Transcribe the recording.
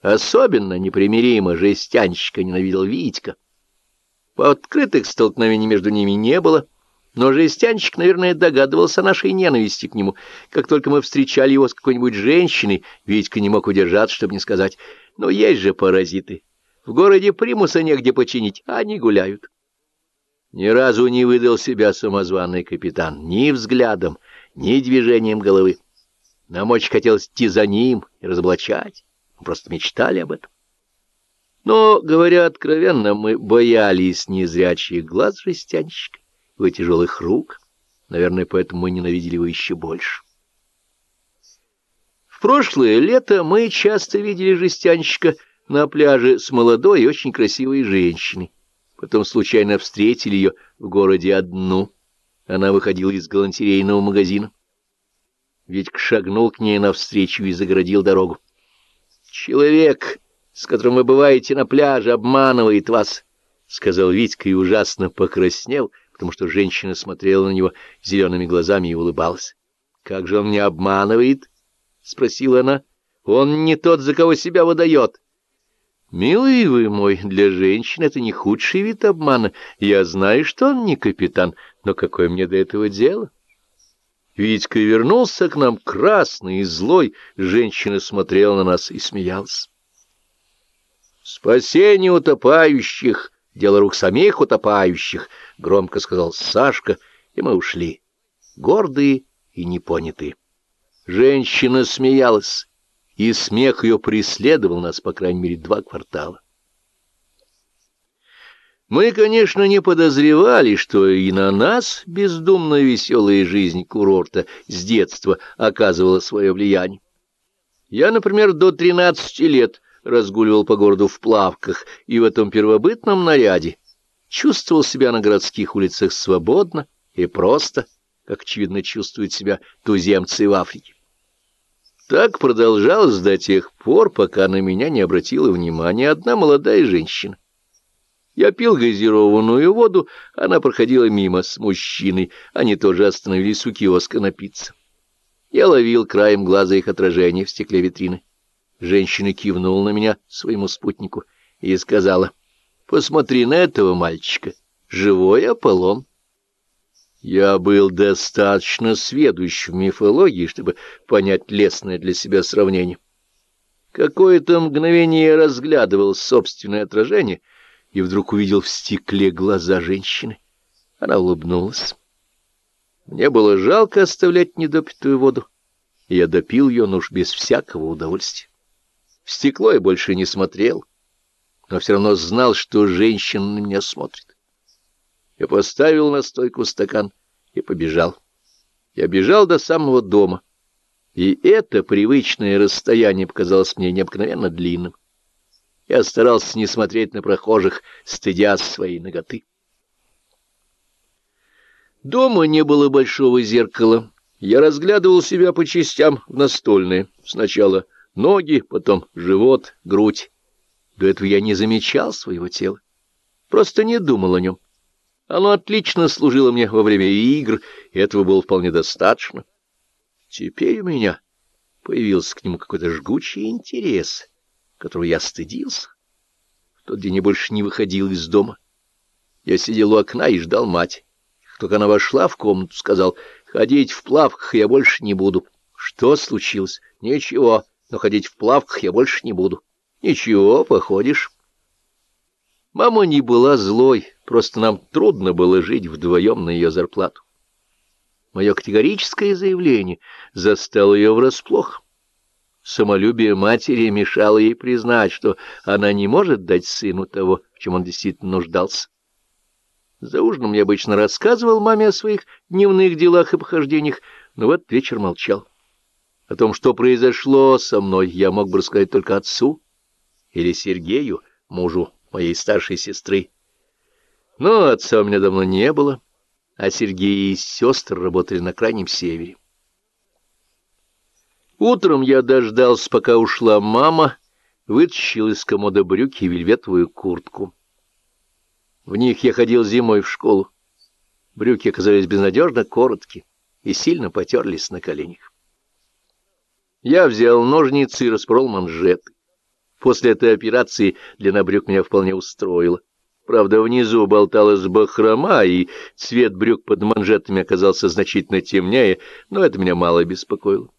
Особенно непримиримо жестянщика ненавидел Витька. По открытых столкновений между ними не было, но жестянщик, наверное, догадывался о нашей ненависти к нему. Как только мы встречали его с какой-нибудь женщиной, Витька не мог удержаться, чтобы не сказать, «Ну, есть же паразиты. В городе примуса негде починить, а они гуляют». Ни разу не выдал себя самозваный капитан ни взглядом, ни движением головы. Нам очень хотелось идти за ним и разоблачать. Мы просто мечтали об этом. Но, говоря откровенно, мы боялись незрячих глаз жестянщика, его тяжелых рук. Наверное, поэтому мы ненавидели его еще больше. В прошлое лето мы часто видели жестянщика на пляже с молодой и очень красивой женщиной. Потом случайно встретили ее в городе одну. Она выходила из галантерейного магазина. Витька шагнул к ней навстречу и загородил дорогу. «Человек, с которым вы бываете на пляже, обманывает вас», — сказал Витька и ужасно покраснел, потому что женщина смотрела на него зелеными глазами и улыбалась. «Как же он не обманывает?» — спросила она. «Он не тот, за кого себя выдает». «Милый вы мой, для женщин это не худший вид обмана. Я знаю, что он не капитан, но какое мне до этого дело?» Витька вернулся к нам красный и злой. Женщина смотрела на нас и смеялась. «Спасение утопающих! Дело рук самих утопающих!» — громко сказал Сашка, и мы ушли, гордые и непонятые. Женщина смеялась и смех ее преследовал нас, по крайней мере, два квартала. Мы, конечно, не подозревали, что и на нас бездумная веселая жизнь курорта с детства оказывала свое влияние. Я, например, до тринадцати лет разгуливал по городу в плавках и в этом первобытном наряде чувствовал себя на городских улицах свободно и просто, как, очевидно, чувствуют себя туземцы в Африке. Так продолжалось до тех пор, пока на меня не обратила внимания одна молодая женщина. Я пил газированную воду, она проходила мимо с мужчиной, они тоже остановились у киоска напиться. Я ловил краем глаза их отражение в стекле витрины. Женщина кивнула на меня своему спутнику и сказала, «Посмотри на этого мальчика, живой Аполлон». Я был достаточно сведущ в мифологии, чтобы понять лестное для себя сравнение. Какое-то мгновение я разглядывал собственное отражение и вдруг увидел в стекле глаза женщины. Она улыбнулась. Мне было жалко оставлять недопитую воду, я допил ее, но без всякого удовольствия. В стекло я больше не смотрел, но все равно знал, что женщина на меня смотрит. Я поставил на стойку стакан и побежал. Я бежал до самого дома, и это привычное расстояние показалось мне необыкновенно длинным. Я старался не смотреть на прохожих, стыдя своей ноготы. Дома не было большого зеркала. Я разглядывал себя по частям в настольные. Сначала ноги, потом живот, грудь. До этого я не замечал своего тела. Просто не думал о нем. Оно отлично служило мне во время игр, и этого было вполне достаточно. Теперь у меня появился к нему какой-то жгучий интерес, которого я стыдился. В тот день я больше не выходил из дома. Я сидел у окна и ждал мать. Как только она вошла в комнату, сказал, «Ходить в плавках я больше не буду». «Что случилось?» «Ничего, но ходить в плавках я больше не буду». «Ничего, походишь». Мама не была злой, просто нам трудно было жить вдвоем на ее зарплату. Мое категорическое заявление застало ее врасплох. Самолюбие матери мешало ей признать, что она не может дать сыну того, в чем он действительно нуждался. За ужином я обычно рассказывал маме о своих дневных делах и похождениях, но в этот вечер молчал. О том, что произошло со мной, я мог бы рассказать только отцу или Сергею, мужу моей старшей сестры. Но отца у меня давно не было, а Сергей и сестры работали на крайнем севере. Утром я дождался, пока ушла мама, вытащил из комода брюки и вельветовую куртку. В них я ходил зимой в школу. Брюки оказались безнадежно короткие и сильно потерлись на коленях. Я взял ножницы и распорол манжеты. После этой операции длина брюк меня вполне устроила. Правда, внизу болталась бахрома, и цвет брюк под манжетами оказался значительно темнее, но это меня мало беспокоило.